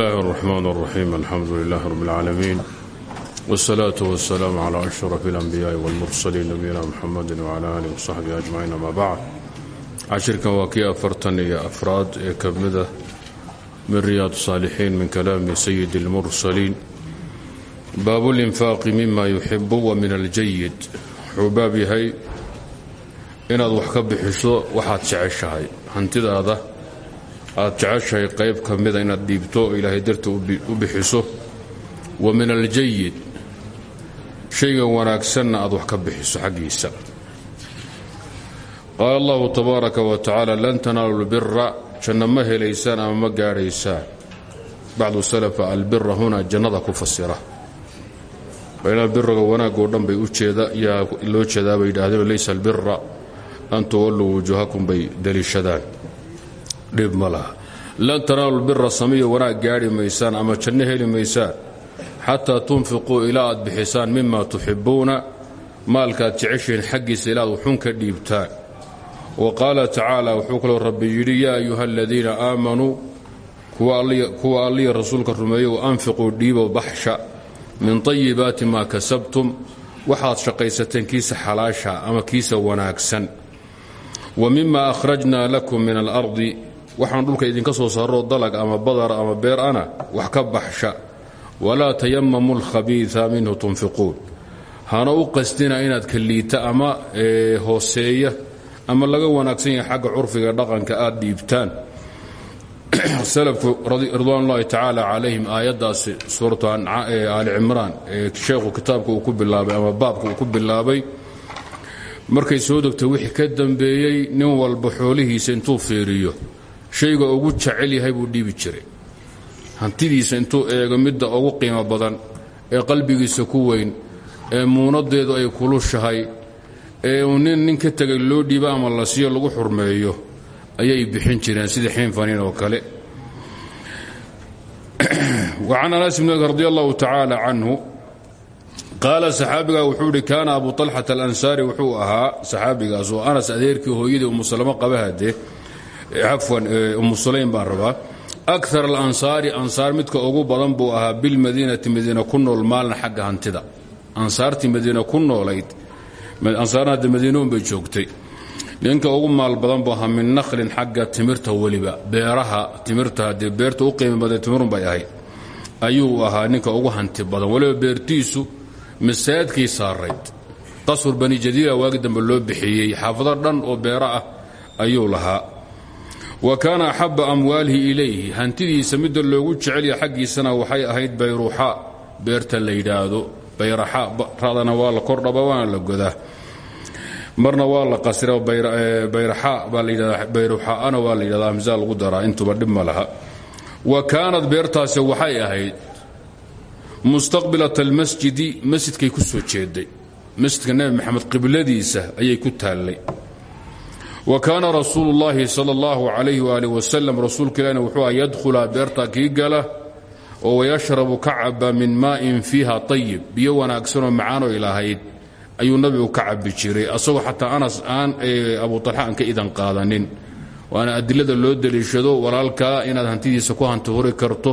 الله الرحمن الرحيم الحمد لله رب العالمين والصلاة والسلام على أشرف الأنبياء والمرسلين نبينا محمد وعلى آله وصحبه أجمعين أما بعد cashirkan waa kii afartan iyo afraad ee ka mida min riyaad saalixiin min kalaami sayidi اlmursaliin baabu linfaaqi mima yuxibu wa min aljayid wuxuu baab yahay inaad wax ka bixiso waxaad jeceshahay hantidaada aad jeceshahay qayb ka mida inaad dhiibto oo ilaahay darta u bixiso. Wa min aljayid shayga wanaagsanna aad wax ka bixiso xaggiisa. Qaala allahu tabaaraka wa tacaala lan tanaalu lbira janno ma helaysaan ama ma gaadhaysaan. Bacdu salafa albira huna jannada ku fasira. Bayna biraga wanaagoo dhan bay yaa loo jeedaa bay yidhaahdeen laysa albira an tuwalluu wujuuhakum bay daliishadaan dhib ma lan tanaalu lbira samiyo wanaag gaadhi maysaan ama janno heli maysaan. Xataa tunfiquu ilaa aad bixisaan mima tuxibbuuna. Maalkaad jeceshihiin xaggiisa ilaa ad wuxun ka dhiibtaan. Wa qaala tacaala wuxuu kaloo rabbi yidhi yaa ayuha aladiina aamanuu kuwa alliya rasuulka rumeeyo wa anfiquu dhiibo baxsha min tayibaati maa kasabtum. Waxaad shaqaysateen kiisa xalaasha ama kiisa wanaagsan. Wa mima akhrajnaa lakum min alardi waxaan dhulka idinka soo saaroo dalag ama badar ama beer ana wax ka baxsha. Walaa tayamamu alkhabiia minhu tunfiquun. Hana u qasdina inaad ka liita ama hooseeya ama laga wanaagsan yahay xagga curfiga dhaqanka aad dhiibtaan. Salafku ridwaanulahi tacaala calayhim aayaddaasi suuratu aali sheekhu kitaabka ku bilaabay ama baabka ku bilaabay. Markay soo degtay wixii ka dambeeyey nin walba xoolihiisa intuu fiiriyo shayga ugu jecel yahay buu dhiibi jiray. Hantidiisa intuu eego midda ugu qiimo badan ee qalbigiisa ku weyn ee muunadeedu ay kulushahay ee uu nin nin ka tegay loo dhiibo ama la siiyo lagu xurmeeyo ayay bixin jireen sidii xiinfanin oo kale. وcan anas bn radi allahu tacaala canhu qaala saxaabigaa wuxuu ihi kaana abu طalxata alansaari wuxuu ahaa saxaabigaas oo anas adeerkii hooyadii umu salamo qabahade cafwan umu sulaym baan rabaa akar alansaari ansaar midka ugu badan buu ahaa bilmadiinati madiina ku nool maalna xagga hantida. Ansaartii madiina ku noolayd ansaarna hadda madiinoon bay joogtay. Ninka ugu maal badan buu ahaa min nakhlin xagga timirta weliba beeraha timirta haddee beerta u qiimi badan timirun bay ahayd. Ayuu ahaa ninka ugu hanti badan weliba beertiisu masaajidkii saarayd. Qasur bani jadiila waagi loo bixiyey xaafado dhan oo beero ah ayuu lahaa wa kaana axaba amwaalihi ilayhi. Hantidiisa midda loogu jecelya xaggiisana waxay ahayd bayruuxa beerta la yidhaahdo. Bayraxa radana waa la kordhaba waana la godaa. Marna waa la qasira bayraxa baa la yidhahdaa bayruxaana waa la yidhahdaa hamsaa lagu daraa intuba dhib laha. Wa kaanad beertaasi waxay ahayd mustaqbilat almasjidi masjidkay ku soo jeeday. Masjidka nebi maxamed qibladiisa ayay ku taallay wa kaana rasuulu llaahi sala allahu calayhi waalih wasalam rasuulka ilahina wuxuu ah yadkhulaa beertaa kii gala oo wayashrabu ka caba min maa'in fiiha ayib biyo wanaagsanoo macaanoy lahayd ayuu nabigu ka cabi jiray. Asagoo xataa anas aan abu talxa aan ka idan qaadanin. Waana adilada loo deliishado walaalkaa inaad hantidiisa ku hanti huri karto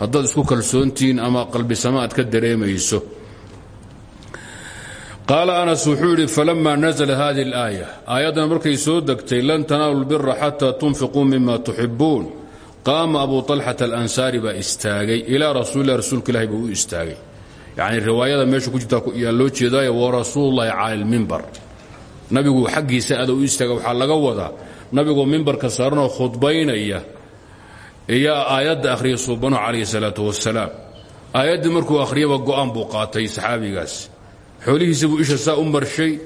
haddaad isku kalsoontihiin ama qalbisama aad ka dareemayso qaala anas wuxuu yidhi falama nasla hadi اlaaya aayaddan markay soo degtay lan tanaalu lbira xataa tunfiquu mima tuxibuun qaama abu alxata alansaari baa istaagay ilaa rasuulilah rasuulka ilahi buu u istaagay. Yani riwaayada meesha ku jirta yaa loo jeedaayo wa rasuululahi cala lmimbar nabigu xaggiisa aada u istaaga waxaa laga wadaa. Nabigoo mimbarka saaranoo khudbaynaya iyaa aayadda ahriyay suubano calayhi salaatu wasalaam aayaddii markuu xoolihiisa buu isha saa u marshay.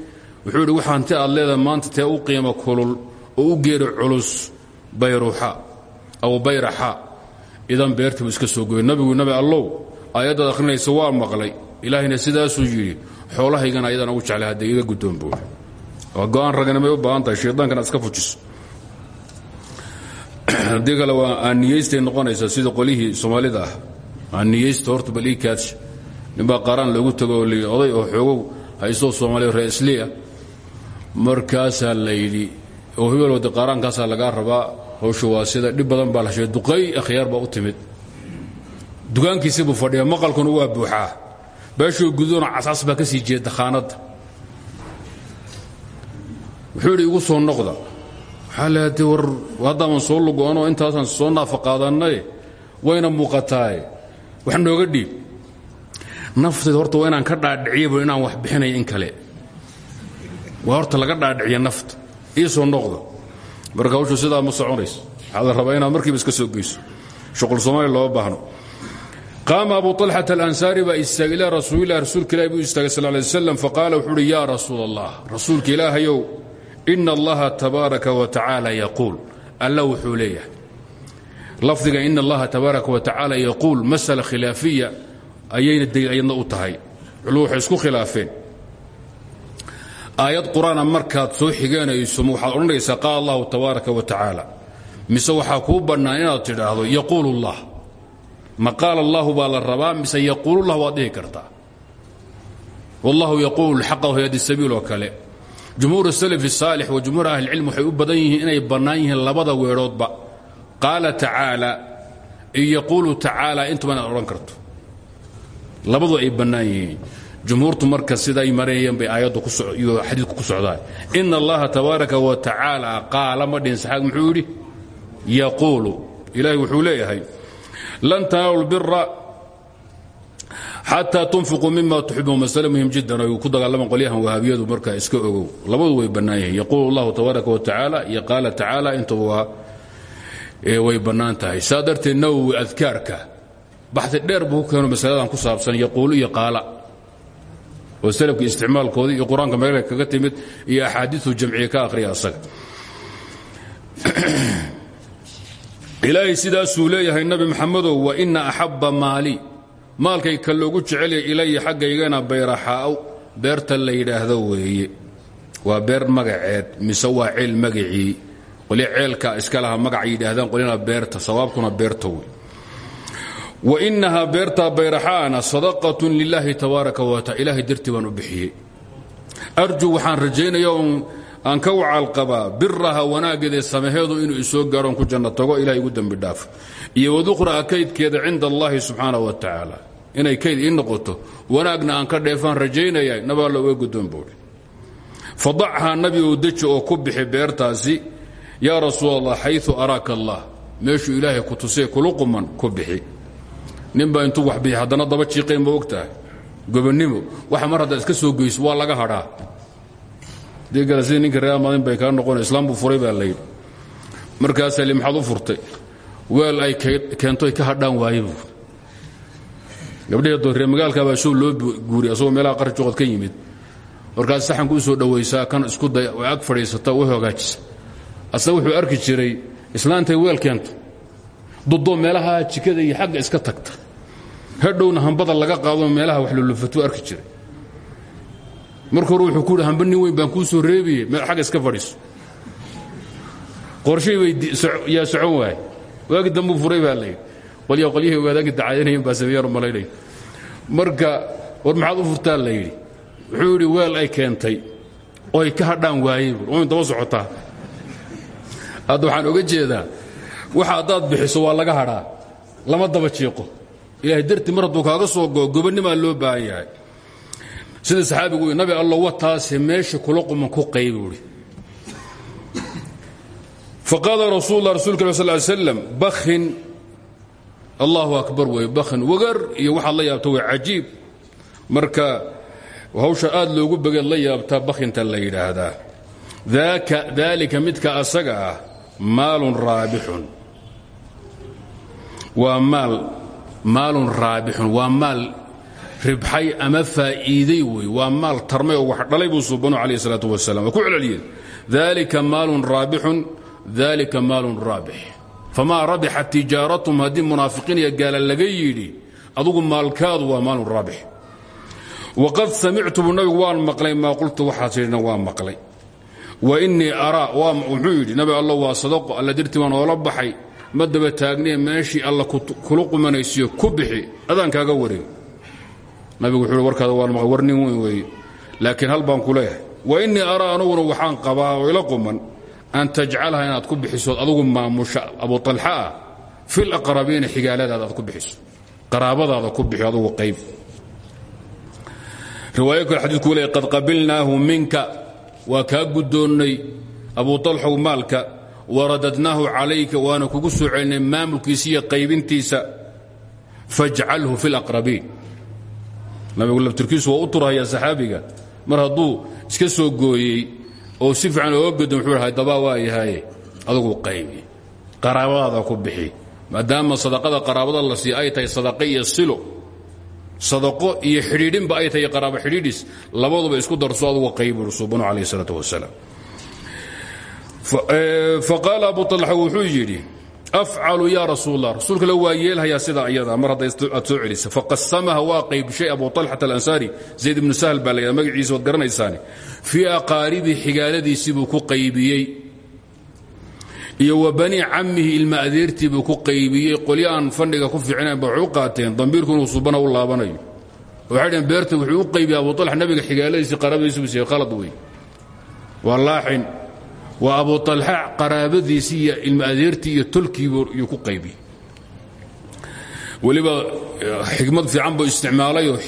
Wuxuu yidhi wax hanti aad leedahay maanta tee u qiimo kulul oo u geeri culus bayruuxa aw bayraxa. Idan beertii buu iska soo goyey nabigu nabi allow aayaddaad akhrinaysa waa maqlay. Ilaahayna sidaasuu yidhi xoolahaygana ayadaan ugu jeclay hadda iga guddoon buuri waa raganimay u baahan tahay shaydankana iska fujiso. Haddii waa aanniyaystay noqonaysaa sida qolihii soomaalida ah. Horta bal ii ninbaa qaaraan loogu tago oo oday oo xoogow haysoo soomaaliya reesliya markaasaa la yidhi oo hebel wada qaaraankaasaa lagaa rabaa hawsha waa sida dhib badan baa la sheegay. Duqay akhyaar baa u timid. Dugaankiisii buu fadhiya maqalkuna waa buuxaa. Beeshuu guduna casaas baa ka sii jeeda wuxuu idhi igu soo noqda. Waxaa war haddaaman soo lugoonoo intaasaan soo naafa qaadannay wayna muuqataaye nooga dhiib naftayda horta waa inaan ka dhaadhiciyaba inaan wax bixinaya in kale. Waa horta laga dhaadhiciya nafta ii soo noqda marka sidaa ma soconayso. Rabaa inaad markiiba iska soo geyso. Shuqul soomaaliya looma baahno. Qaama abu طalxata alansaari baa istaagay ilaa rasuulilah rasuulka ilahi buu istaagay sal lay slam faqaala wuxuu uhi yaa rasuul allah rasuulka ilaahayow ina allaha tabaaraka wa tacaala yaquul. Alla wuxuu leeyahay. Lafdiga ina allaha tabaaraka ayayna daliil ayadna u tahay. Culuu waxay isku khilaafeen. Aayad qur'aana soo xigeenayso waxaad odhanaysaa qaala allahu tabaaraka wa tacaala. Mise waxaa kuu bannaan inaad tidhaahdo yaquulu اllah ma qaala allahu baa la mise yaquulullah waad dhihi kartaa? Wallahu yaquulu xaqa yadi sabiil oo kale. Jumhuur salafi saalix wa jumhuur ahlicilm waxay u badan yihiin inay bannaan yihiin labada weedhoodba qaala tacaala iyo yaquulu tacaala intuba inaad odhan karto labadu ay bannaan yihiin. Jumhuurtu marka siday mareeyeen bay aayaddu iyo xadiidku ku socdaa ina allaha tabaaraka wa tacaala qaala ma dhihin saxaab muxuu yidhi? Wuxuu leeyahay lan tanaalu lbira xataa tunfiquu mima tuxibuun masale jiddan. Ay ku dagaalamaan qolyahan wahaabiyadu markaa iska ogow. Labadu way bannaan yihiin. Yaquulu allahu tabaaraka wa tacaala iyo qaala tacaala waa way bannaan tahay. Saa adkaarka baxdi dheer buu ku masaladan ku saabsan yaquulu iyo qaala. Oo salafka isticmaalkoodii iyo qur'aanka meela kaga timid iyo axaadiiu jamciya ka akhriya asaga. Ilaahay sidaasuu leeyahay nabi maxamedow wa ina axabba maali. Maalkay ka loogu jecelya ilaya xaggaygana bayraxaa'w beerta la yidhaahdo weeye. Waa beer magaceed mise waa ceel magacii? Qolya ceelka iska laha magacay yidhaahdaan qolyana beerta sawaabkuna beerta wey wa inahaa beertaa bayraxaana sadaqatun lilaahi tabaaraka wa taala ilaahay dartii baan u bixiyey. Arju waxaan rajaynaya aan ka wacaalqabaa biraha wanaaggeeda samaheedu inuu isoo gaadhoon ku janno tago ilahay igu dhaaf. Iyo wadukhraa kaydkeeda cinda allahi subxaana wa tacaala. Inay kayd ii noqoto wanaagna aan ka dheefaan rajaynaya nabaalla uga guddoon buuhi fadachaa nabi ou deji oo ku bixi beertaasi yaa rasuul allah xayu araaka allah meeshuu ilaahay ku tusee kulu ku bixi ninbaa intuu wax bixi haddana daba jiiqayn ma og tahay gobonnimo waxa mar haddaad iska soo geyso waa laga hadhaa. Degala sida ninka reer amadin bay kaa noqona islaam buu furay baa layidhi markaasaa li maxaad u furtay weel ay keento ka hadhaan waaye buu. Gabdhihii doorree magaalkaabaa show loo guuriy asagoo meelaha qarjoqod ka yimid. Markaas saxanku soo dhowaysaa kan isku day oo ag fadhiisata u hogaajisa asaga wuxuu arki jiray islaantay weel keenta dudoo meelaha jikada iyo xagga iska tagta hadhowna hambada laga qaado meelaha wax lulufatuu arki jiray. Marka hore wuxuu ku yidhi hamba nin weyn baan kuu soo reebiye xagga iska fadhiiso. Qorshay bay yaa socon waaye waagi dambuu furay baa layidhi qolya qolyihii waadaanki dacaayanayen baa sameeyaan malaynaya marka war maxaad u furtaa la yidhi. Wuxuu yidhi weel ay keentay oo ay ka hadhaan waayey oyn daba socotaa. Hadda waxaan oga jeedaa waxa haddaad bixiso waa laga hadhaa lama daba jiiqo ilaahay dartii mar kaaga soo goo loo baahan sida saxaabigu nabi allo wataase meesha kula quman ku qaybi uhi faqaala rasuul lah rasulka al sal slam bakhin. Allahu akbar wey bakhin. Wagar iyo waxaad la yaabta way cajiib. Marka hawsha aad loogu begeed la yaabtaa bakhinta la yidhaahdaa. Daalika midka asaga ah maalun raabixun. Waa maal maalun raabixun waa maal ribxay ama faa'iiday wey waa maal tarmay oo wax dhalay buu suubanu calayh isalaatu wasalam waa ku celceliyeen. Dalika maalun raabixun dalika maalun raabix. Famaa rabixat tijaaratum haddii munaafiqiin iyo gaala laga yidhi adugu maalkaadu waa maalun raabix. Waqad samictu buu nabigu waan maqlay maa qultu waxaad tidhina waan maqlay. Wa innii araa wuxuu yidhi nabi alla waa sadaqo alla dirtii baan oola ma daba taagnee meeshii alla kula qumanaysiyo ku bixi adaan kaaga wareeg nabigu wuxuu warkaada waan maqlay war nin weyn weeye laakiin hal baan ku leeyahay. Wa innii araa anuguna waxaan qabaa oo ila quman an tajcalha inaad ku bixisood adugu maamusha abu alxa ah fi laqrabiina xigaaladaada aad ku bixiso. Qaraabadaada ku bixi adugu qayb riwaayo kale xadiidku leey qad qabilnaahu minka. Waa kaa guddoonnay abu talxow maalka waradadnaahu calayka waana kugu soo maamulkiisa iyo qaybintiisa fajcalhu fi laqrabiin nabigu laftirkiisu waa u turhayaa saxaabiga mar hadduu iska soo gooyey oo si fiican ooga godan wuxuu dhahay dabaa waa yahaye adugu qaybi qaraabadaada ku bixi. Maadaama sadaqada qaraabada la siiya ay tahay sadaqa iyo sadaqo iyo xidhiidhinba ay tahay qaraabo xidhiidhis labaduba isku darso adugu qaybi subanu calayh isalaatu wasalaam faqaala abu alxa wuxuu yidhi afcalu ya rasuul allah rasuulka la waa yeelhayaa sidaa iyada mar hadday aad soo celisa. Faqasamaha waa qaybshay abu alxat alansaari zayd ibnu sahl baa la magaciisa waad garanaysaani fii aqaaribi xigaaladiisii buu ku qaybiyey. Iyo wa bani cammihi ilma adeertii buu ku qaybiyey. Qolyo aan fandhiga ku fiicinayn ba waxay u qaateen dambiirku inuu subana u laabanayo. Waxay dheen beerta wuxuu u qaybiyey abu alxa nabiga xigaaladiisii qaraabadiisi buu siiyey. Khalad wey waa laaxin waa abu alxa qaraabadiisii iyo ilma adeertii iyo tolkiibu yuu ku qaybiyey weliba xikmad fiican buu isticmaalayoo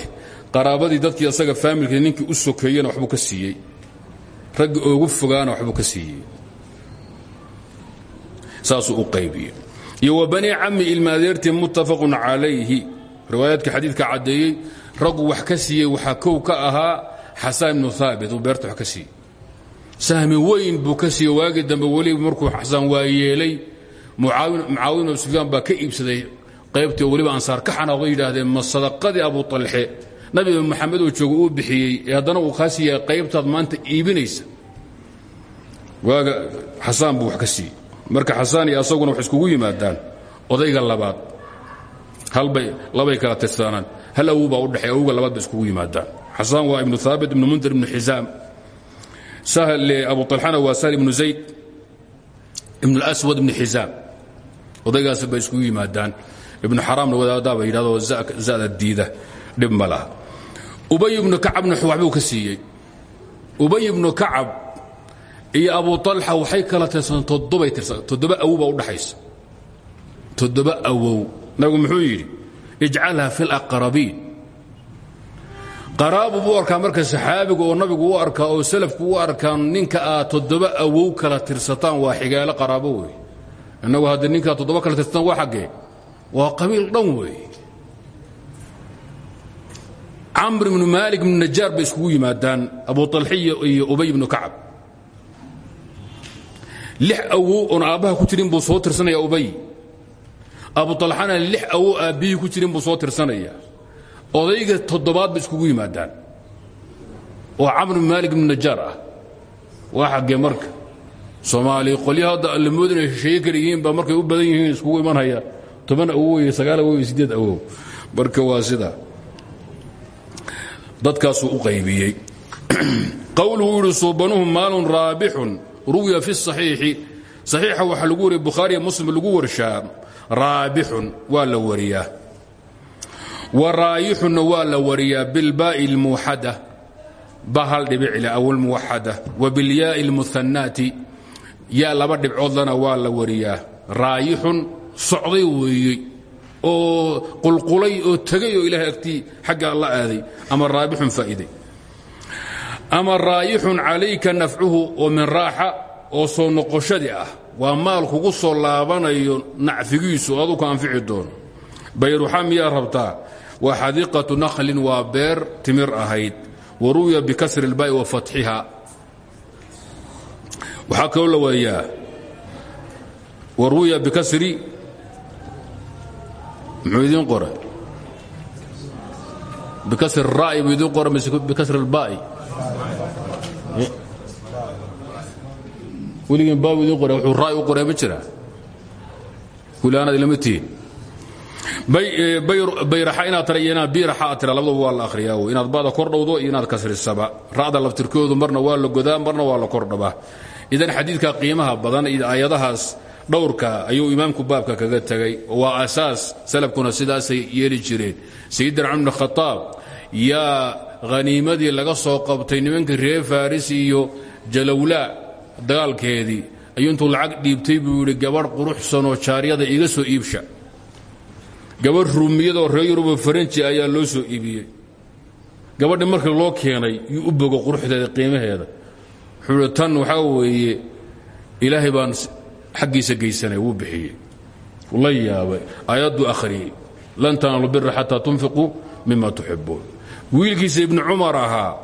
qaraabadii dadkii asaga faamilkii ninkii u sokeeyena waxbuu ka siiyey. Raggi oogu fogaana waxbuu ka siiyey. Saasuu u qaybiyey iyo wa bani cammi ilma adeertii muttafaqun calayhi. Riwaayaadka xadiidka caddeeyey raggu wax ka siiyey waxaa kow ka ahaa xasaan ibnu haabit uu beerta wax ka siiyey sahmi weyn buu ka siiye waagii dambe weliba markuu xasaan waa yeelay mucaawin sufyaan baa ka iibsaday qaybtii weliba ansaar ka xanaaqo yidhaahdeen ma abu talxe nabiga maxamed oo jooga uu bixiyey ee uu kaa siiya maanta iibinaysa. Waaga xasaan buu wax marka xasaan iyo asaguna wax iskugu yimaadaan odayga labaad labay kala tirsanaan hal awow baa u dhexeey awowga labaad iskugu yimaadaan. Xasaan waa ibnu haabit ibnu mundir ibnu xisaam abu alxana waa sahl ibnu zayd ibn اlswad ibn xisaam odaygaas bay iskugu yimaadaan ibnu xaraamna wadaadaaba yidhahdo zada diida dhib ma laha ubay ibnu kacabna waxbuu ka siiyey ubay ibnu kacab iyo abu alxa waxay kala tirsan toddobay tirsan toddoba awow baa udhaxaysa toddoba awow nabigu muxuu yidhi ijcalha fi اlaqrabiin qaraabu buu arkaa marka saxaabigu oo nabigu u arkaa oo salafku u arkaan ninka aad toddoba awow kala tirsataan waa xigaalo qaraabo wey innagu haddii ninkaa toddoba kala tirsataan waa xaggee waa qabiil dhan wey camr ibnu maalik ibnu najaar bay iskugu yimaadaan abu alxiya iyo ubay ibnu kacab. Lix awow oon aabbaha ku jirin buu soo tirsanaya ubay. Abu alxana lix awow aabbihii ku jirin buu soo tirsanaya odayga toddobaad ba iskugu yimaadaan. Oo camr bin maalik ibnu najaar ah. Waa xaggee marka soomaali qolyaha hadda la mood inay shisheeye kala yihiin baa markay u badan yihiin iskugu imanhaya toban awow iyo sagaal awow iyo siddeed awow marka waa sidaa dadkaasuu u qaybiyey. Qowluhu yidhi suubanuhu maalun raabixun ruwiya fi saxiixi. Saxiixa waxaa lagu wariya bukhaariya muslim lagu warshaa. Raabixun waa la wariyaa waraayixuna waa la wariyaa bilbaai اlmuuxada ba hal dhibicla awlmuwaxada wabilyaai اlmuhanaati yaa laba dhibcoodlana waa la wariyaa. Raayixun socday weeye oo qulqulay oo tegay oo ilahay agtii xagga la aaday. Ama raabixun faa'iday ama raayixun calayka nafcuhu oo min raaxa oo soo noqoshadii ah. Waa maal kugu soo laabanayo nacfigiisu. O anfici doono bayruxa miyaa rabtaa? waa xadiiqatu nakhlin waa beer timir ahayd wa ru'ya bikasri اlbaai wa fatxiha waxaa kaloo la wariyaa wa ru'ya bikasri muxuu idiin qora bikasri الra'yi buu idiin qora mise bikasri اlbaai weligeen baabu idiin qora wuxuu ra'y u qoree ma jiraa kulaanad ilama tihin bayraxa inaad tira iyo inaad biiraxa aad tira labadaba waa la akhriyaa w inaad ba'da kor dhowdo iyo inaad kasrisaba. Ra'da laftirkoodu marna waa la godaa marna waa la kordhabaa idan xadiidka qiimaha badan iyo aayadahaas dhowrka ayuu imaamku baabka kaga tegay waa asaas salafkuna sidaasay yeeli jireen. Sayidina cumar bn khataab yaa haniimadii laga soo qabtay nimankii reer faris iyo jalowlaa dagaalkeedii ayuu intuu lacag dhiibtay buu yidhi gabadh quruxsanoo jaaryada iga soo iibsha gabadh ruumiyada oo reer yuruba faranji ayaa loo soo iibiyey. Gabadhi markii loo keenay yuu u bogo quruxdeeda qiimaheeda. Wuxuu hi tan weeye ilaahay baan xaggiisa geysanay wuu bixiyey. La yaabay. Aayadduu lan tanaalu bira xataa tunfiquu mima tuxibuun wiilkiisa ibnu cumar ahaa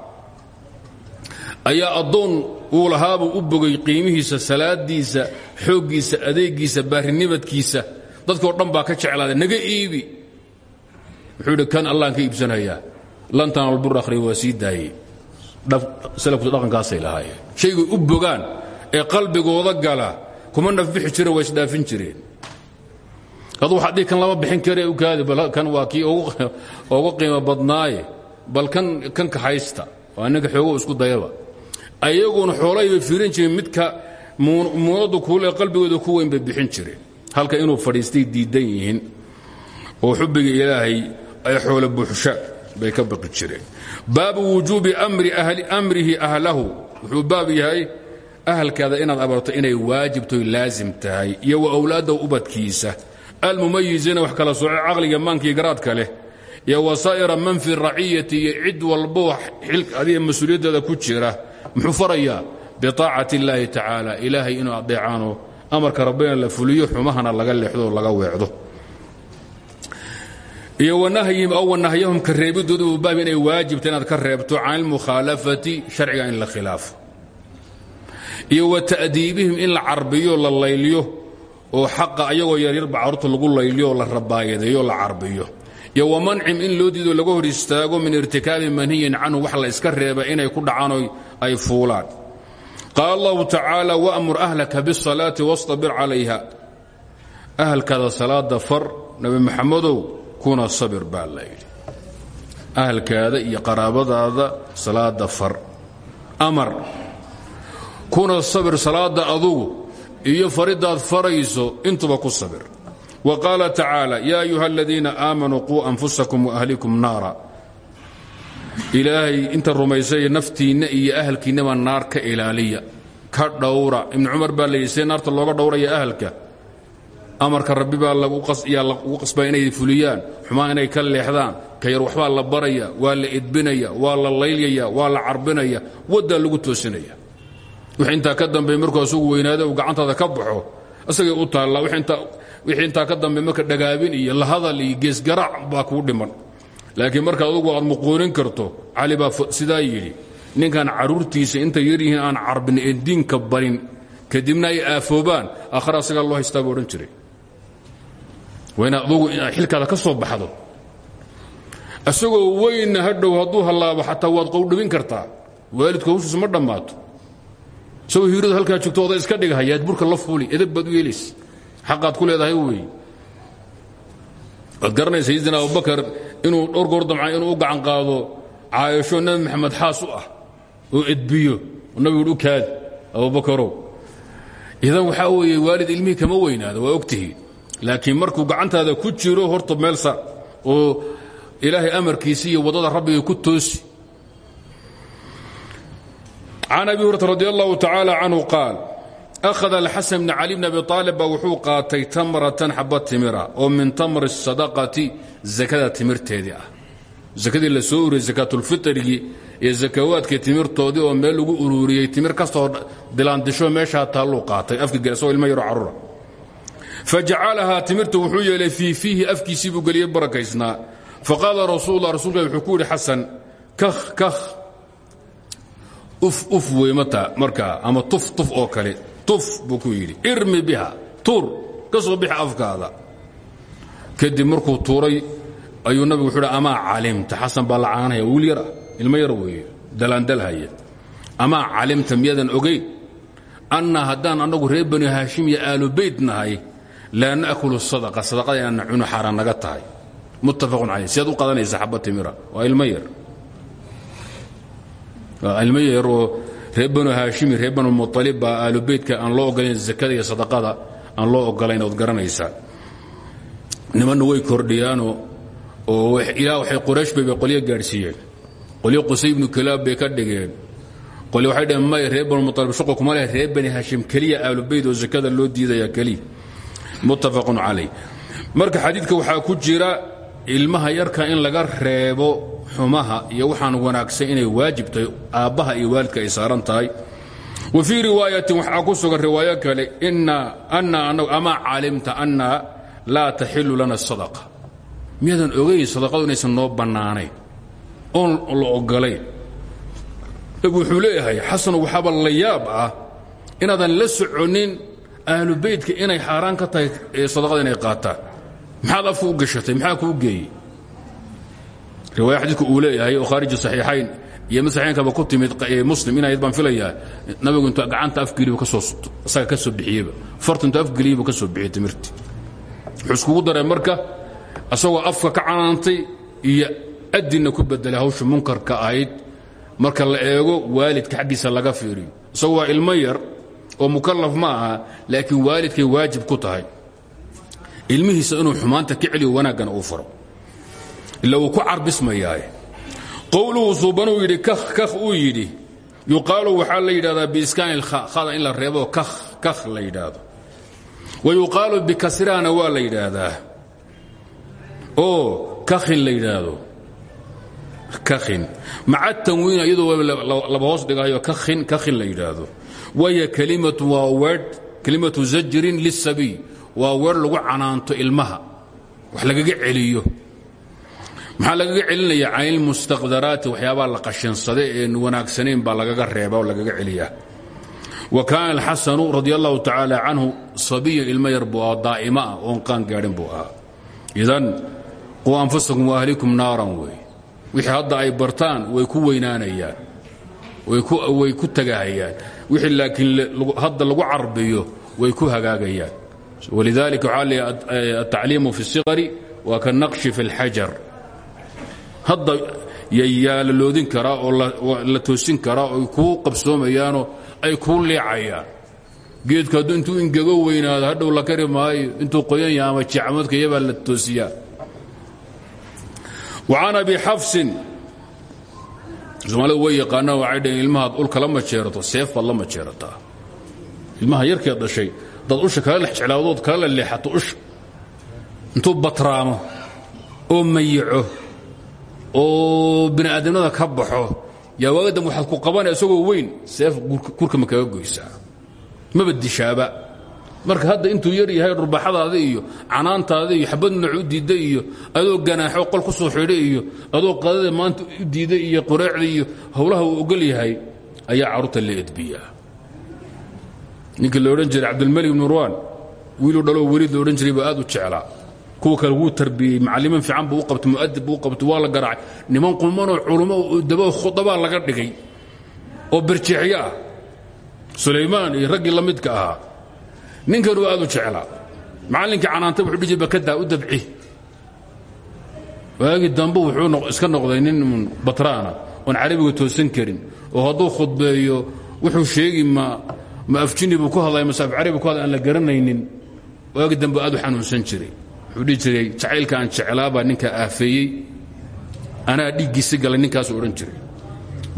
ayaa addoon uu lahaabuu u bogay qiimihiisa salaadiisa xooggiisa adeegiisa baarinimadkiisa dadkoo dhan baa ka jeclaaday naga iibi wuxuu idhi kan allahan ka iibsanayaa lan tanaalu bir akhriya waa sii daayey salafku dhaqankaasay lahaayeen. U bogaan ee qalbigooda gala kuma nafbixi jire waa isdhaafin jireen. Adu dhihi kan lama bixin kare u kaadi bal kan waa kii ugu qiimo badnaaye bal kan kan kaxaysta waa ninka xoogo isku dayaba. Ayaguna xoolahayba fiirin jireen midka muunaddu kuule qalbigooda ku weyn bixin jireen halka inuu fadhiistay diidan yihiin oo xubbiga ilaahay ay xoolo buuxsha bay ka baqi jireen. Baabu wujuubi amrihi ahlahu. Wuxuu baab yahay ahalkaada inaad abarto inay waajibtoy laasim tahay iyo wa awlaadda ubadkiisa. Almumayiziina wax kala sooce caqliga maankii garaadka leh iyo wasaa'ira man fi raciyati iyo cid walbo adiga mas'uuliyaddeeda ku jira. Muxuu farayaa biaacati illaahi tacaala ilaahay inuu adeecaano amarka rabbina la fuliyo xumahana laga leexdo laga weecdo. Iyo wanahyihim aw wanahyahum ka reebidooda uu baab inay waajibta inaad ka reebto can ilmukhaalafati sharciga in la khilaafo. Iyo wa ta'diibihim in la carbiyo la layliyo oo xaqa ayagoo yaryarba carruurta lagu layliyo la rabaayadeeyo la carbiyo. Iyo wa mancim in loo diido laga hor istaago min irtikaabi manhiyin canhu wax la iska reeba inay ku dhacaano ay fuulaan qaala allahu tacaala wamur ahlaka bisalaati wastabir calayha ahalkaada salaada far nabi maxamedow kuna sabir baa la yidhi. Ahalkaada iyo qaraabadaada salaada far. Amar kuna sabir salaada adugu iyo faridaad farayso intuba ku sabir. Wa qaala tacaala yaa ayuha aladiina aamanuu quu anfusakum naara ilaahay inta rumaysay naftiinna iyo ahalkiinnaba naar ka ilaaliya. Ka dhowra. Ibnu cumar baa layidhi naarta looga dhowraya ahalka. Amarka rabbi baa lagu qasbaa inay fuliyaan. Xumaan inay ka leexdaan. Ka yar waxbaa la baraya waa la edbinaya waa la laylaya waa la carbinaya. Waddaa lagu toosinaya. Wix intaa ka dambe markuu asugu weynaada uu gacantaada ka baxo isagay u taallaa. Wixii intaa ka dambe marka dhagaabin iyo lahadal iyo geesgaraac baa kuu dhiman laakiin marka adugu aad muquunin karto cali baa sidaa yidhi ninkan carruurtiisa intay yar yihiin aan carbin ee diinka barin kadibna ay aafoobaan akhra asagaa loo haystaa buu odhan jiray. Waa inaad adugu ka soo baxdo. Isagoo weynna hadhow hadduu hallaabo xataa waad qowdhawin kartaa waalidku hawshiisu ma dhammaato. Isagoo hiiradu halkaa joogto iska dhigahaya ad burka la fuuli edab baad u yeelays ku leedahay weeye waad garanaysa sayidina abubakar inuu dhowr goor damca inuu u gacan qaado caayasho nabi maxamed xaas ah oo edbiyo oo nabigu u kaadi abubakarow. Idan waxaa weeye waalid ilmihii kama weynaado waa ogtihiin laakiin markuu gacantaada ku jiro horta meel sar oo ilaahay amarkiisi iyo waddada rabbiga ku toosi. Can abi hurata radi allahu tacaala canhu qaal akhada alxasan bn cali bn abi aalib baa wuxuu qaatay tamratan xaba timira oo min tamri sadaqati zakada timirteedii ah zakadii la soo uriyey sakaatulfitrigii iyo zakawaadkii timirtoodii oo meel lagu ururiyey timir kastoo dilaandisho meeshaa taalluu qaatay isagoo ilmo yaro carruura fajacalahaa timirta wuxuu yeelay fii fiihi afkiisii buu geliyey barakaysnaa faqaala rasuullah rasuulka wuxuu ku yidhi xasan kakh kakh uf oo kale tuf buu ku irmi biha tuur ka bixi afkaada. Kadib markuu tuuray ayuu nabigu wuxuu hi amaa calimta? Xasan baa la caanaya wiil yar ah ilmo yar weeye dalaandalhaya amaa calimta miyadan ogayn anna haddaan annagu reer haashim iyo aalu beyt nahay laa sadaqa sadaqada inaanna cuno xaaraan naga tahay. Muttafaqun calayh siaad u qadanaysa xabba timira waa ilmo yar reer banu haashimi reer banu mualib baa aalu beytka aan loo ogolayn zakada iyo sadaqada aan loo ogolayn ood garanaysaa nimanna way kordhiyaanoo oo ilaa waxay qoraysh bay bay qolyo gaadhsiiyeen. Qolyo qusay ibnu kilaab bay ka dhigeen. Qolyo waxay dhaheen may reer banu mualib shuqul kuma leh reer bani haashim keliya aalu beyt oo zakada loo diidaya keliya muttafaqun calayh. Marka xadiidka waxaa ku jira ilmaha yarka in laga reebo xumaha iyo waxaan wanaagsan inay waajib tahay iyo waalidka ay saaran tahay. Wa fii ku sugan riwaayo kale amaa calimta anna laa taxilu lana sadaqa. Miyaadan ogayn sadaqadu inaysan noo bannaanayn oon la ogolayn wuxuu leeyahay xasanu waxaaba la yaab ah inaadan la soconin ahlu beytka inay xaaraan ka tahay sadaqada inay qaataan. Maxaad afku u gashatay maxaa kuu geeyey riwaaya xadiidku uu leeyahay oo khaariji saxiixayn iyo mid saxiixaynkaba ku timid muslim inayd baan filayaa nabigu intuu gacanta afgelibu ka soo isaga ka soo bixiyeyba. Fartu intuu afgeliyeybu ka soo bixiyey timirti. Wuxuu iskugu daray marka asagoo afka ka canaantay iyo adinna ku bedelay hawsha munkarka ahayd marka la eego waalidka xaggiisa laga fiiriyo. Isagu waa ilmo yar oo mukallaf ma aha laakiin waalidkay waajib ku tahay. Ilmihiisa inuu xumaanta ka celiyo wanaaggana uu faro ila wuu ku carbismayaaye qowluhu suubanuu yidhi kakh uu yidhi. Yuqaalu waxaa la yidhahdaa biiskaani khada in la reebo kakh la yidhaahdo. Wa yuqaalu bikasraana la yidhaahdaa. Oo kakhin la yidhaahdo. Kakhin maca tanwiin iyadoo laba hoos dhigayo kakhin kakhin la yidhaahdo. Waya kelimatu waa weedh kelimatu zajrin lisabiy waa weer lagu canaanto ilmaha. Wax lagaga celiyo maxaa lagaga celinaya can ilmustaqdaraati waxyaabaa la qashinsaday een wanaagsanayn baa lagaga reeba oo lagaga celiyaa. Wa kaana alxasanu radi allahu tacaala canhu sabiyan ilmo yar buu ah buu ahaa. Idan quu anfusakum waahlikum naaran wey. Wixii hadda ay bartaan way ku weynaanayaan way ku tagahayaan. Wixii laakiin hadda lagu carbiyo way ku hagaagayaan. Walidalika waxaa leeyahay atacliimu fi اsiqari waa ka naqshi fi اlxajar hadda yaa la loodin karaa oo la toosin karaa oo kuu qabsoomayaanoo ay kuu leecayaan geedku hadduu intuu ingego weynaado hadhow la kari maayo intuu qoyan yaha ama jicmadka la toosiyaa. وcan abi xafsin soomaalidu way yaqaanaan waxay dhaheen ilmahaad ulka la majeerato seef baad la majeerataa ilmaha yarkeed dhashay dad usha kala lex jeclaadood kala leexato usha. Intuu batraamo oo mayico oo bini aadamnada ka baxo yaa waagadam waxaad ku qabanaya isagoo weyn seef kurka ma kaga goysaa maba dishaaba. Marka hadda intuu yar yahay dhurbaxadaada iyo canaantaada iyo xabad nooc u iyo adoo ganaaxo qol ku soo xidha iyo adoo qadada maanta u diidda iyo qoreecda iyo howlaha uu ogol yahay ayaa carruurta la edbiyaa ninkii la odhan jiray cabdulmalik ibn urwan wiiluu dhaloo weliid la odhan jiray baa u jeclaa kuwa kale wuu tarbiyey macalliman fiican buu u qabtay mu'adib buu u qabtay waa la garaacay. Niman qulmanoo culummo daba khudabaa laga dhigay oo birjeexyo ah. Sulaymaan iyo raggii la midka ahaa. Ninkan waa aad u jeclaa. Macallinkii canaanta wuxuu dhihi jiray bakadaa u dabci. Waagii dambe wuxuu iska noqday nin batraana oon carabiga toosan karin oo hadduu khudbeeyo wuxuu sheegi ma ma afjini buu ku hadlaya mase af carabi ku hadlay aan la garanaynin. Waagii dambe aad u xanuunsan jiray wuxuu dhihi jiray jacaylka aan jeclaabaa ninkaa aafeeyey anaa dhiiggiisi galay ninkaasuu odhan jiray.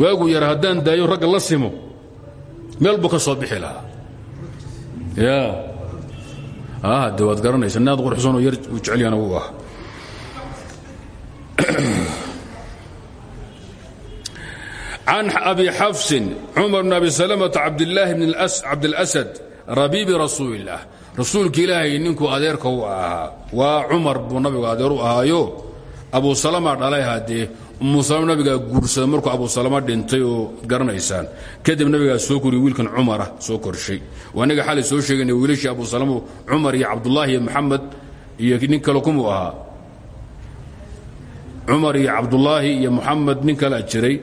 Waaguu yara haddaan daayo ragga la simo meel buu ka soo bixi lahaa. Ya de waad garanaysa naad quruxsanoo yar uu jecelyana uu ah. Can abi xafsin cumar bn abi salamata cabdilaahi bn cabdilasad rabiibi rasuuli illaah rasuulka ilaahay ninkuu adeerka u ahaa waa cumar buu nabigu adeer u ahaayo. Abu salama dhalay haddee umu salama nabigaa guursaday markuu abu salama dhintay oo garanaysaan. Kadib nabigaa soo koriye wiilkan cumara soo korshay waa naga xalay soo sheegayna wiilashii abu salama cumar iyo cabdullaahi iyo maxamed iyo nin kale kumuu ahaa. Iyo cabdullaahi iyo muxamed nin kalea jiray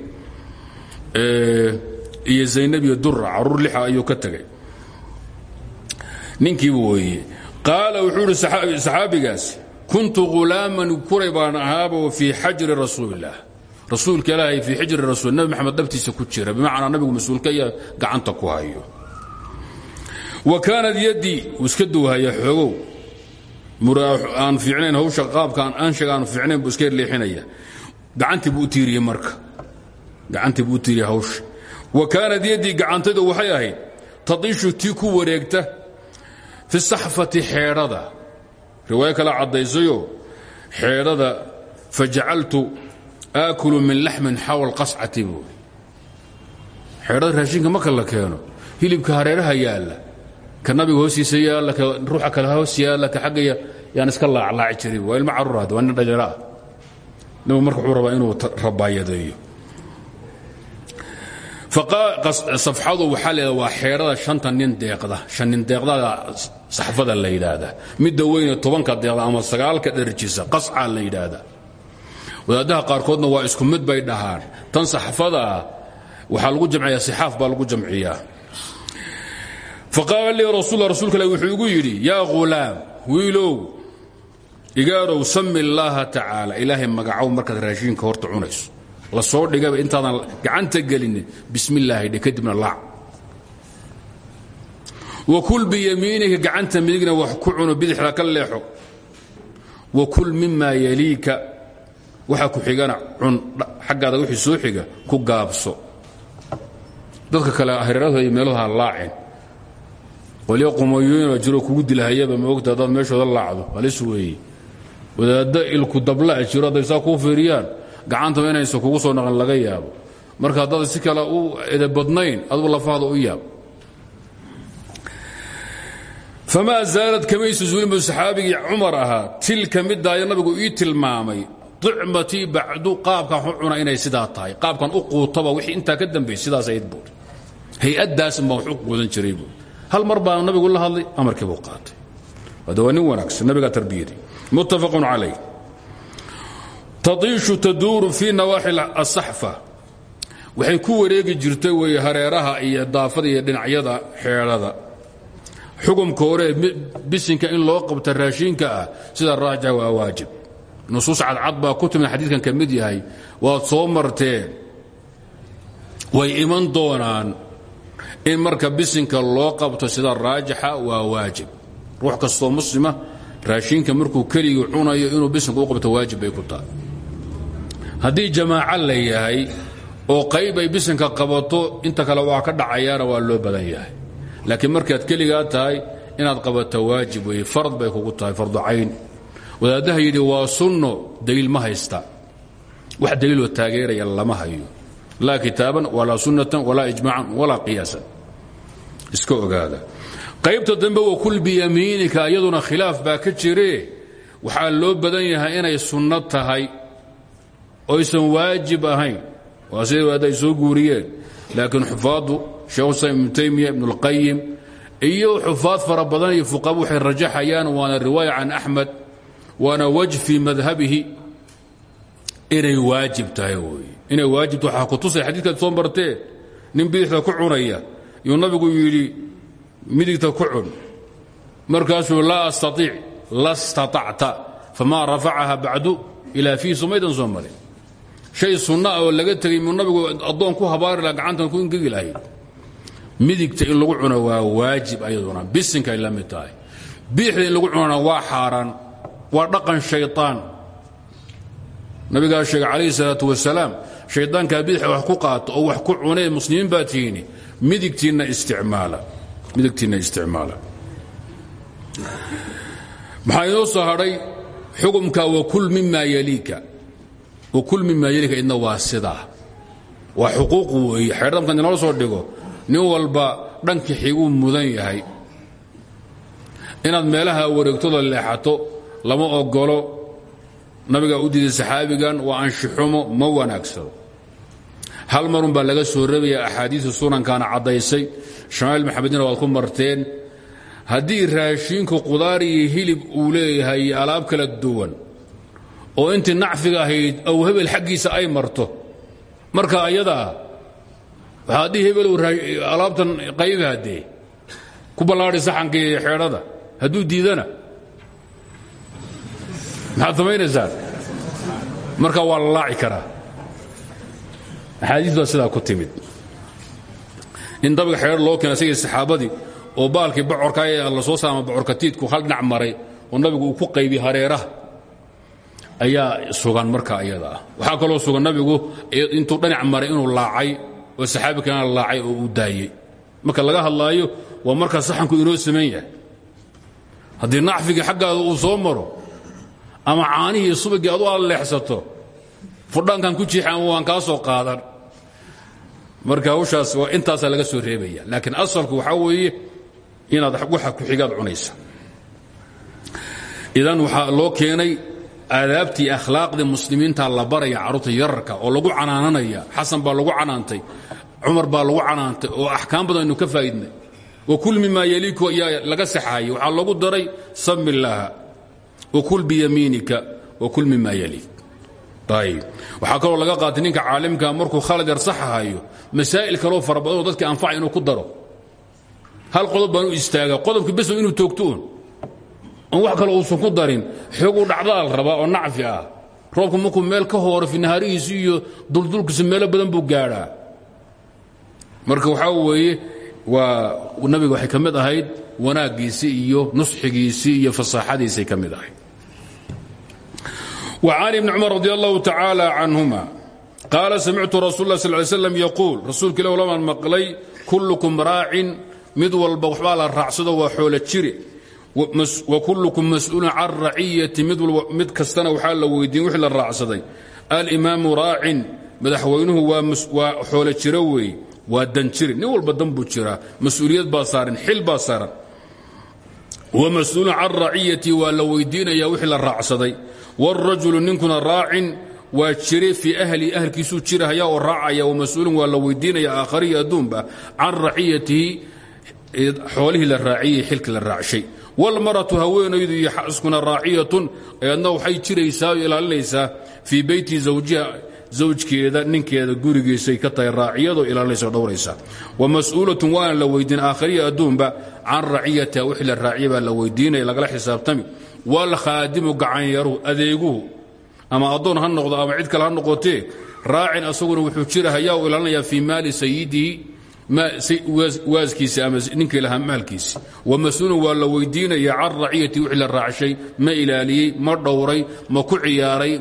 iyo zaynab iyo dura carruur lixa ayuu ka tegay ninkiibu weeye qaala wuxuu ihi saxaabigaasi kuntu hulaaman kuray baan ahaaba fii xajri rasuulillaah rasuulka ilaahay fii xijri rasuul nabi maxamed dhabtiisa ku jira bimacnaa nabigu mas'uulka iyo gacanta ku hayo. Wa kaanad yaddii uu iska dowhaya xoogow aan fiicnayn hawsha qaabkaan anshaga aan fiicnayn buu iska leexinaya. Gacantii buu u tiiriyey marka. Gacantii buu hawsha. Wa kaanad yaddii gacantaydu waxay ahayd tadishu tii ku wareegta fi saxfati xeedhada riwaayo kale caddaysayo xeedhada fajacaltu aakulu min laxmin xawl qascati buui xeedhada raashinka marka la keeno hilibka hareeraha yaalla ka nabiga hoostiisa yaalla ka ruuxa kale hoos yaalla ka xaggaya yaan iska laaclaaci jiray waa ilmo carruur hadda waa nin dhalinyaro ah. Nabigu marka wuxuu rabaa inuu rabaayadeeyo safxadu waxaa leeda waa xeedhada shanta nin deeqda. Shan nin deeqdada saxfada la yidhaahdaa. Midda weyne tobanka deeqda ama sagaalka dherjisa qascaa la yidhaahdaa. Wadaadaha qaarkoodna waa isku mid bay dhahaan. Tan saxfadaa waxaa lagu jamciyaa sixaaf baa lagu jamciyaa. Faqaala lii rasul rasuulka le wuxuu igu yidhi yaa ghulaam wiilow igaarow sami illaaha tacaala. Ilaahay magacow markaad raashiinka horta cunayso la soo dhigaba intaadan gacanta gelinin bismi illaahi kadibna laac wa kul biyamiinika gacanta midigna wax ku cuno bidixda ka leexo. Wa kul mimaa yaliika waxa ku xigana cun xaggaada wixii soo xiga ku gaabso. Dadka kale hareerada iyo meelaha laacin. Qolyo qumayooyinoo jiro kugu dilahayaba maogta haddaad meeshooda laacdo halis weeye wadaaddo ilku dabla jiro hadday saa fiiriyaan gacantaba inaysan kugu soo naqan laga yaabo. Marka haddaad si kale u edabadnayn adugu lafaada u yaab. Famaa zaalad kamaysu zuulinbu saxaabigii cumar ahaa tilka midaayo nabigu ii tilmaamay icmatii bacdu qaabkan u cuna inay sidaa tahay. Qaabkan u quutaba wixii intaa ka dambeey sidaas ayd buuri hay'addaasin baan wax u quudan jiray buuri hal mar baa nabigu la hadlay amarkii buu qaatay. Hada waa nin wanaagsan nabigaa tarbiyadii. Muttafaqun calayh taiishu taduuru fii nawaaxi asaxfa waxay ku wareegi jirtay wey hareeraha iyo daafada iyo dhinacyada xeedhada xukumka hore bisinka in loo qabta raashiinka ah sida raajixa waa waajib. Nusuus cadcad baa ku timid xadiidkan ka mid yahay waad soo marteen way iman doonaan in marka bisinka loo qabto sida raajixa waa waajib. Ruux kastoo muslima raashiinka markuu keligii cunayo inuu bisinka u ku tahay haddii jamaaco la yahay oo qayb ay bisinka qabato inta kale waa ka dhacayaana waa loo badan yahay. Laakiin markaad keligaa tahay inaad qabato waajib weeye fard bay kugu tahay fardu cayn. Wadaaddaha yidhi waa sunno daliil ma haysta. Wax daliiloo taageeraya lama hayo. Laa kitaaban walaa sunnatan walaa ijmaacan walaa qiyaasan. Iska ogaada. Qaybta dambe wa kul biyamiinika iyaduna khilaaf baa ka jire waxaa loo badan yahay inay sunno tahay oysan waajib ahayn. Waa sida wadaadda ay soo guuriyeen. Laakiin xufaaddu sheekhu islam ibnu taymiya ibnu اlqayim iyo xufaad fara badan iyo fuqaba waxay rajaxayaan waana riwaaya can axmed waana waj fii madhabihi. Inay waajib tahay wey inay waajibta waxaa ku tusay xadiidkaad soo marteen nin bidixda ku cunaya. Yuu nabigu yidhi midigta ku cun. Markaasuu laa astaiic la staطacta famaa rafacaha bacdu ilaa fiihi somaydan soo marin shay sunna ah oo laga tegay muu nabigu addoon ku habaari laha gacantan ku ingegi lahayd. Midigta in lagu cuno waa waajib ayaduna. Bisinkay la mid tahay. Biixda in lagu cunona waa xaaraan waa dhaqan shayطaan nabigaa sheegay calayhi salaatu wasalaam shaydaankaa bidixda wax ku qaato oo wax ku cunee muslimiin baa tihiini midigtiinna isticmaala maxaa inoo soo hadhay? Xukumka wakul mima yaliika wakul mima yaliika idna waa sidaa waa xuquuq weeye xeerdamkan inoo soo dhigo nin walba dhanka xiguu mudan yahay inaad meelaha wareegtoda leexato lama ogolo nabigaa u diiday saxaabigan waa anshixumo ma wanaagsano hal marun baa laga soo rabaya axaadiisu sunankaana caddaysay shamaa'il maxamedina waad ku marteen haddii raashiinku qudaar iyo hilib uu leeyahay iyo alaab kala duwan oo intii nacfiga ahayd aw hebel xaggiisa ay marto. Marka ayadaa waxaad dhihi hebelow alaabtan qaybi haddee ku ballaadhi saxanka iyo xeedhada hadduu diidana. Maxaad samaynaysaa? Marka waa la laaci karaa. Axaadiis baa sidaa ku timid. In dabiga xeedha loo keena isagii saxaabadii oo baalkii bocorka la soo saama bocorkatiidku hal dhinac maray oo nabigu uu ku qaybi hareeraha ayaa sugan marka iyada ah waxaa kaloo sugan nabigu intuu dhinac maray inuu laacay oo saxaabi kalena laacay oo uu daayey marka laga hadlaayo waa markaa saxanku inoo saman yahay. Haddii nacfigii xaggaada uu soo maro ama caanihii subagii aad leexsato fudhaankan ku jiixan waan kaa soo qaadan. Marka hawshaas waa intaasaa laga soo reebaya laakiin asalku waxaa weeye inaad waxa ku xigaad cunaysa. Idan waxaa loo keenay aadaabtii akhlaaqdii muslimiinta la baraya carruurta yararka oo lagu canaananaya xasan baa lagu canaantay cumar baa lagu canaantay oo axkaam badan aynu ka faa'idnay wakul mimaa yaliiku ayaa laga saxaayey waxaa lagu daray sami illaaha wakul biyamiinika wakul mimaa yaliik. Ayb waxaa kaloo laga qaatay ninka caalimka markuu khalad yar saxahayo masaa'il kaloo fara badanoo dadka anfaca inuu ku daro. Hal qodob baan u istaaga qodobka besow inuu toogtoon on wax kale uusan ku darin xooguu dhacdaal rabaa oo nacfi ah roobku markuu meel ka hooro finahaarihiisi iyo duldulkiisa meelo badan buu gaadhaa marka waxaa weeye waa nabiga waxay ka mid ahayd wanaaggiisii iyo nusxigiisii iyo fasaaxadiisay ka mid ahayd وعن بن cمر رضي الله تعالى عنهما قال سمعت رsuل الله صل ل سلم يقول rasuulka ilah lamaan maqlay كلكم راacin mid walba waxbaa la raacsado waa xoolo jire wakullukum mas'uulun can raciyati mid kastana waxaa la weydiin wixii la raacsaday. Alimaamu raacin madaxweynuhu waa xoolo jiro weeye waa dan jiri. Nin walba dan buu jiraa. Mas'uuliyad baa xil baa saaran. Wamasuulun can raciyati waa la weydiinaya wixii la raacsaday. Wاrajulu ninkuna raacin waa jire fii ahlihi ahlkiisuu jirahaya oo raacaya wamasuulun waa la weydiinaya aakharihi adduunba can raciyatihi xoolihii la raaciyey xilkii la raacshay wاlmaratu haweenaydu iyo xaskuna raaciyatun eedna waxay jiraysaa o ilaalinaysaa fii beyti zawjiha zawjkeeda ninkeeda gurigiisay ka tahay raaciyadoo ilaalinaysa dhowraysa. Wamas-uulatun waana la weydiin aakhariya adduunba can raciyatiha wixii la raaciya baa la weydiinaya lagala xisaabtami. Wlkhaadimu gacanyaruhu adeeguhu. Ama addoon ha noqdo ama cid kale ha noqotee raacin asaguna wuxuu jirahayaa u ilaalinayaa fii maali sayidihi waaskiisi ama ninkii lahaa maalkiisi wamas-uulun waa la weydiinaya can raciyati wixii la raacshay ma ilaaliyey ma dhowray ma ku ciyaaray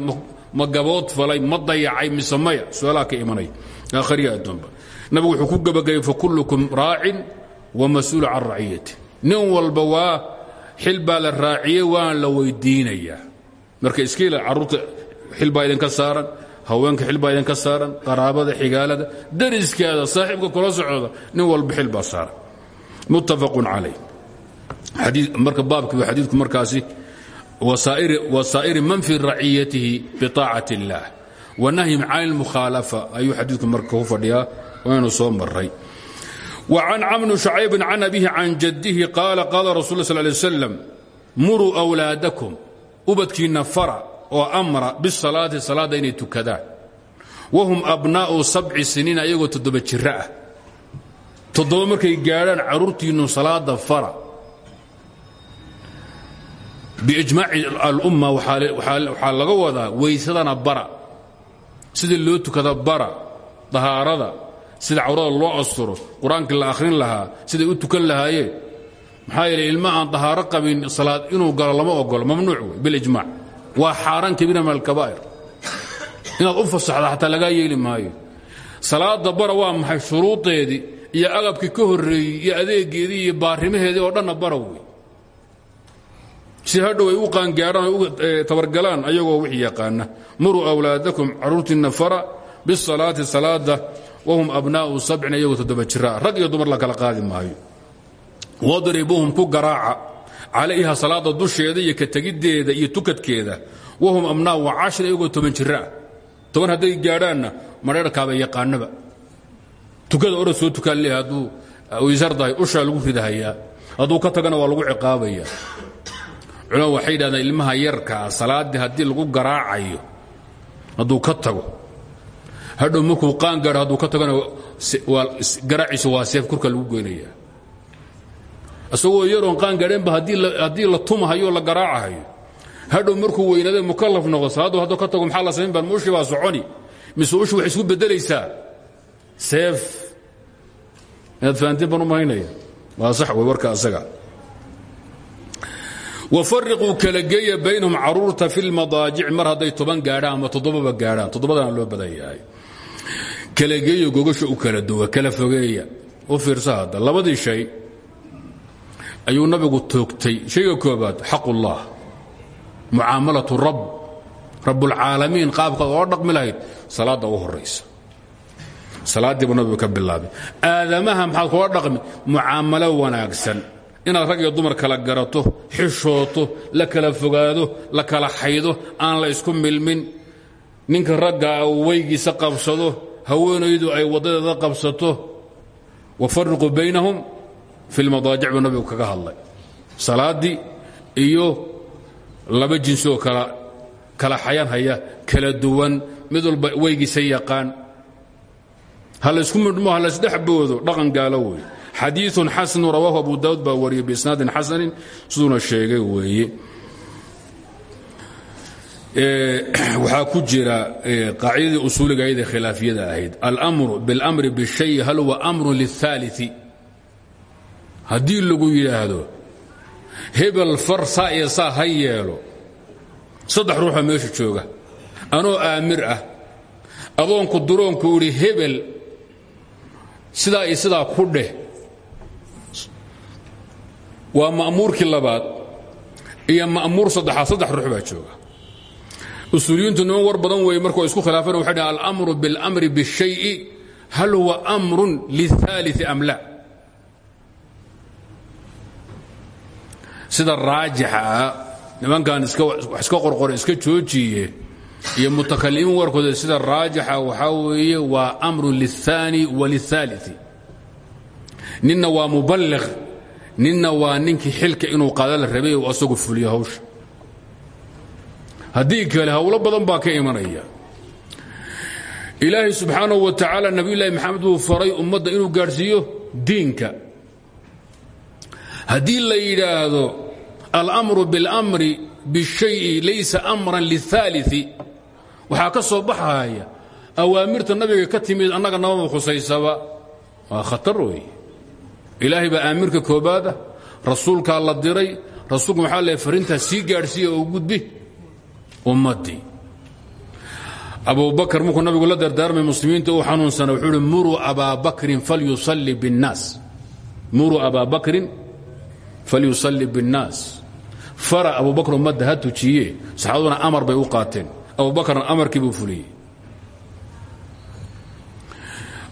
ma gabood falay ma dayacay mise maya. Su'aalaha ka imanaya aakhariya addoonba nabigu wuxuu ku gebagayay fakulukum raacin wamas-uulu can nin walba waa xil baa la raaciyey la weydiinayaa. Marka iskiila carruurta xil baa idinka saaran haweenka xil baa idinka saaran qaraabada xigaalada dariskaada saaxiibka kula socda nin walba xil baa saaran muttafaqun calayh marka baabkiiba xadiidku markaasi wasaa'iri man fii raciyatihi biطaacati اllah wanahyim can اlmukhaalafa ayuu xadiidku marka ku fadhiyaa waynu soo maray وعن cم بن شhعyب عن أبيه عن جده قال قال رsuل ل صل يه وسلم muruu أwلاadaكم ubadkiinna fara oo amra bisalaati salaadda inay tukadaan. Wahum abnaa'u sabci siniin ayagoo toddoba jira ah. Toddoba markay gaadhaan carruurtiinnu salaadda fara. Biijmaaci alumma waxaa laga wadaa weysadana bara. Sida loo tukada bara dahaarada sida cawrada loo asturo qur'aankii la akhrin lahaa siday u tukan lahaayeen. Maxaa yeele ilma aan dahaaro inuu galo lama ogolo mamnuuc wey bilijmaac waa xaaraan kabiira min alkabaa'ir. Inaad u fasaxda xataa lagaa yeeli maayo. Salaada bara waa maxay shuruudeedii iyo agabkii ka horreeyey iyo adeegeedii iyo baarimaheedii oo dhanna bara wey si ay u qaangaadhaan ay u tabargalaan ayagoo wix yaqaana muruu awlaadakum carruurtiinna fara bisalaati salaada wahum abnaa'u sabcin iyagoo toddoba jiraa rag iyo dumar la maayo. Wadribuhum ku garaaca calayha salaada dusheeda iyo ka tegiddeeda iyo tukadkeeda. Wahum abnaa'u cashir iyagoo toban jiraa toban hadday gaadhaanna madheerkaaba yaqaanaba tukada odhan soo tukaan leeyahay hadduu waysardahay ushaa lagu ridahayaa. Hadduu ka tagana waa lagu ciqaabaya culamadu waxay yidhahdeen ilmaha yarkaa salaaddii haddii lagu garaacayo hadduu ka tago. Hadhow markuu qaan gaadho hadduu lagu goynaya isagoo yaroon qaan gaadheenba haddii la tumahayo la garaacahayo. Hadhow markuu weynaade mukallaf noqdo salaaddu hadduu ka tago maxaa la samayn baan muushi baa soconi. Mise ushi waxay isku beddelaysaa? Seef. Inaad fahantiin baan u malaynaya waa sax wey warka asaga. Wafariquu kala geeya baynahum carruurta fi lmadaajic mar hadday toban gaadhaan ama toddobaba gaadhaan. Toddobadana loo badan yahay. Kala geeya gogasha u kala duwa kala fogeeya. U fiirsa hadda. Labadii shay ayuu nabigu toogtay. Shayga koobaad xaqullah mucaamalatu rab rabbulcaalamiin qaabkaad oo dhaqmi lahayd salaadda u horaysa nabigu ka bilaabay. Aadamaha maxaad kula dhaqmi? Mucaamalo wanaagsan. Inaad rag iyo dumar kala garato xishooto la kala fogaado la kala xaydo aan la isku milmin. Ninka raggaa uu weygiisa qabsado haweenaydu ay waddadeeda qabsato. Wafariquu baynahum fi lmadaajic buu nabigu kaga hadlay salaaddii iyo laba jinsi oo kala kala xayan haya kala duwan mid walba weygiisa yaqaan ha laysku midhmo ha laysdhex boodo dhaqan gaalo wey xadiiثun xasanu rawaahu abu daawud baa wariyey biisnaadin xasanin siduuna sheegay weeye waxaa ku jira qaacidadii usuuliga ayada khilaafiyada ahayd almru biاlmri bالshay hal huwa amru liلثaaliثi haddii lagu yidhaahdo hebel far saa iyo saa ha yeelo saddex ruuxa meesha jooga anoo aamir ah adoonku duroonku idhi hebel sidaa iyo sidaa ku dheh waa ma'muurkii labaad iyo ma'muur saddexaad saddex ruux baa jooga usuuliyiintu niman war badan weeye markuu isku khilaafeen waxay dhahen alamru biاlmri bالshayi hal huwa amrun liلثaaliثi am la sida raajixa ah nimankan iska qorqore iska joojiye iyo mutakalimiin warkooda sida raajixa waxaa weeye waa amrun liلثaani waliلثaaliثi ninna waa muballiq ninna waa ninkii xilka inuu qaada la rabay u asagu fuliyo hawsha haddii kale hawlo badan baa ka imanaya ilaahay subxaanahu wa tacaala nabiyullaahi maxamed buu faray ummadda inuu gaadhsiiyo diinka haddii la yidhaahdo almru biاlmri bالshayi laysa amran liلثaaliثi waxaa ka soo baxaya awaamirta nabiga ka timid annaga nabama khusaysaba waa khatar weeye ilaahay baa aamirka koobaada rasuulkaa la diray rasuulku maxaa le farintaa sii gaadhsiiya oo gudbi ummaddii abubakar markuu nabigu la dardaarmay muslimiinta uu xanuunsana wuxuu uhi muruu abaa bakrin falyusalli biاnnaas muruu abaa bakrin falyusalli biاnnaas fara abubakr ummadda ha tujiye saxaabaduna amar bay u qaateen abubakarna amarkii buu fuliyey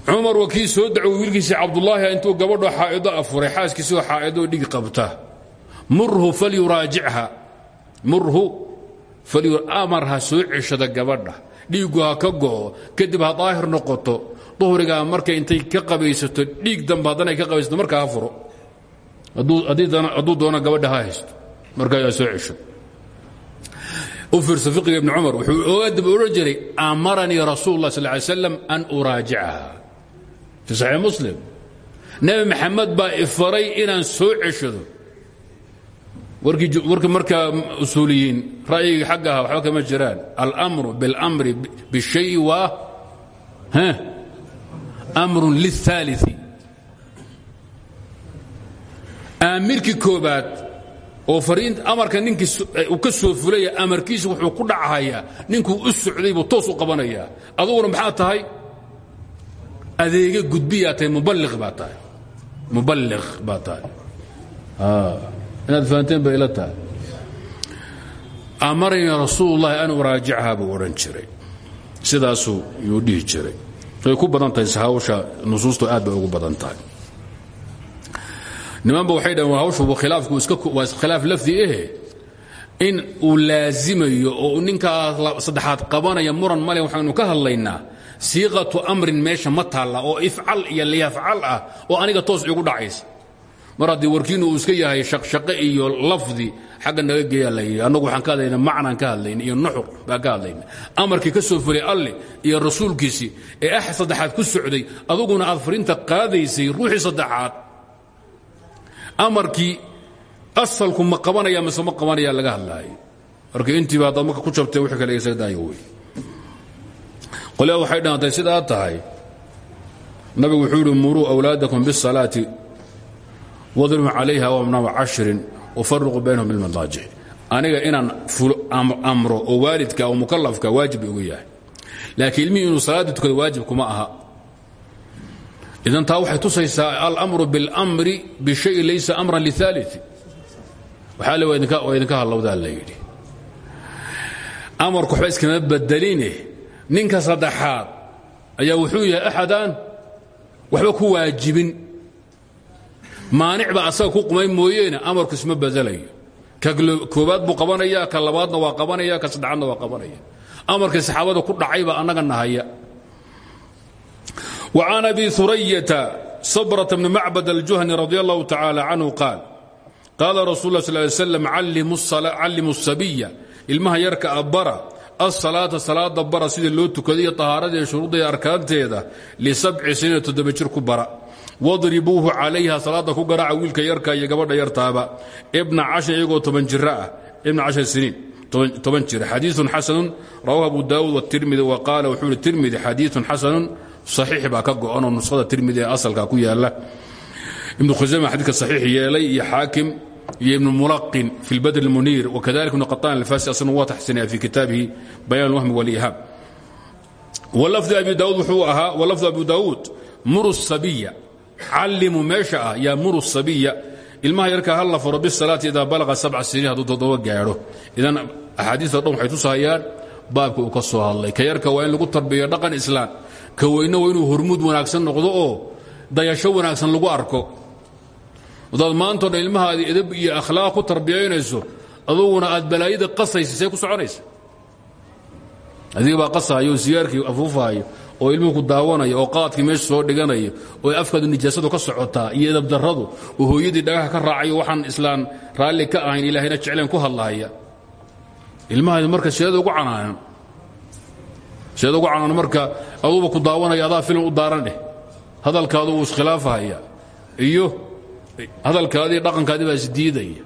cumar waa kii soo dacway wiilkiisii cabdulaahi intuu gabadho xaa'ido afuray xaaskiisioo xaa'idoo dhig qabta murhu falyuraajicha murhu amar soo ceshada gabadha dhiiggu ha ka go'o kadib ha daahir noqoto duhrigaa markay intay ka qabaysato dhiig dambe haddana ay ka qabaysato markaa ha hadduu doono gabadha ha haysto markaa soo cesho u fiirsa fiqiga ibni cumar wuxuu ogaadib odhan jiray amaranii rasuul اllah sal ly slam an uraajicaha fi saxiix muslim nebi maxamed baa ifaray inaan soo ceshado warkii markaa usuuliyiin ra'yiga xaggaha waxba kama jiraan almru biاlmri bالshayi waa amrun liلثaaliثi aamirkii koobaad oo amarka ninkii ka soo fulaya amarkiisa wuxuu ku dhacahayaa ninkuu u socday buu toos u qabanayaa. Aduguna maxaa tahay? Adeege gudbiyaa tahay muballiq baa tahay. Muballiq baa tahay. Inaad fahanteen bay ila tahay. Amaranii rasuulullahi an uraajicha buu odhan jiray. Sidaasuu yuu dhihi jiray. Way ku badan tahay hawsha nusuustu aad bay ugu badan tahay nimanba waxay dhaheen waa hawshu khilaafku waa khilaaf lafdi ehe in uu laazimayo oo ninkaa saddexaad qabanaya muran male waxaynu ka hadlaynaa siiqatu amrin meesha ma taalla oo ifcal iyo liyafcal ah oo aniga toos igu dhacaysa. Mar warkiinu iska yahay shaqshaqe iyo lafdi xagga naga geeyaa la yidhi annagu waxaan ka hadlayna macnaan ka hadlayna iyo nuxur baan ka hadlayna. Amarkii ka soo fulay alleh iyo rasuulkiisii ee ax saddexaad ku socday aduguna aad farinta qaadaysay ruuxii saddexaad amarkii asalku ma qabanaya mise ma qabanaya laga hadlaayo marka intiiba haddaad marka ku jabtay wixii kale isaga daayo wey qolyaa waxay dhahantay sidaa tahay nabigu wuxuu yidhi muruu awlaadakum biالsalaati wadribuu calayha wamnama cashrin wafariquu baynahum bilmadaajic aniga inaan amro waalidka oo mukalafka waajib uga yahay. Laakiin ilmihii inuu salaadda tukado waajib kuma aha idan taa waxay tusaysaa alamru biاlmri bishayin laysa amran liaali waxaa le waa idinka hallowdaa la yidhi. Amarku waxba iskama bedeline ninka saddexaad ayaa wuxuu yahay axadaan waxba ku waajibin. Maanicba asaga ku qumay mooyeene amarku isma bedelayo ka koobaad buu qabanaya ka labaadna waa qabanaya ka saddexaadna waa qabanaya amarkii saxaabada ku dhacayba annaga nahaya وعن أبي ثرية صبرة بن معبد الجهني رضي الله تعالى عنه قال قال رسول الله صلى الله عليه وسلم علموا السبي ilmaha yarka abara asalaata salaada bara sidii loo tukadiyo طahaarada shuruudda arkaanteeda lisabci siniin toddoba jir ku bara wadribuuhu calayha salaada ku garaaca wiilka yarka iyo gabadha yartaaba ibna cashar iyagoo toban jira ah ibna cashar siniin toban jira xadiiثun xasanun rawahu abu daawuud wاtirmidi wa qaala wuxuu ihi tirmidi xadiiثun xasanun صaxiix baa ka go-anoo nuskhada tirmidi ee asalka ku yaala ibnu khusayma xadiidka saxiix yeelay iyo xaakim iyo ibn mulaqin fi اlbadr اlmuniir wakadalika ibn qaطan alfasi asna waa taxsinaya fi kitaabihi bayan اlwahmi wاlihaam walafdu abi daawuud wuxuu ahaa walafdu abu daawuud muru sabiya callimu meesha ah yaa muru sabiya ilmaha yarka ha la faro bisalaati idaa balaqa sabca siniin hadduu toddoba gaadho idan axaadiista dhan waxay tusahayaan baabka uu ka soo hadlay ka yarka waa in lagu tarbiyo dhaqan islaan ka weyne inuu hormuud wanaagsan noqdo oo dayasho wanaagsan lagu arko. Hadaad maantao dhan ilmahaadii edab iyo akhlaaq ku tarbiyaynayso aduguna aad balaayada qasaysa see ku soconaysa. Adiga baa qasaayo oo sigaarkii afuufaayo oo ilmuhu ku daawanayo oo qaadkii meesha soo dhiganayo oo afkaadu nijaasadu ka socotaa iyo edabdarradu oo hooyadii dhagaha ka raacayo waxaan islaan raalli ka ahayn ilaahayna jecleen ku hadlahaya ilmahaadi marka seeda ugu canaanan seeda ugu canaanan marka aduuba ku daawanaya adaa filim u daaran dheh hadalkaadu wuu iskhilaafahaya iyo hadalkaadii dhaqankaadii baa isdiidaya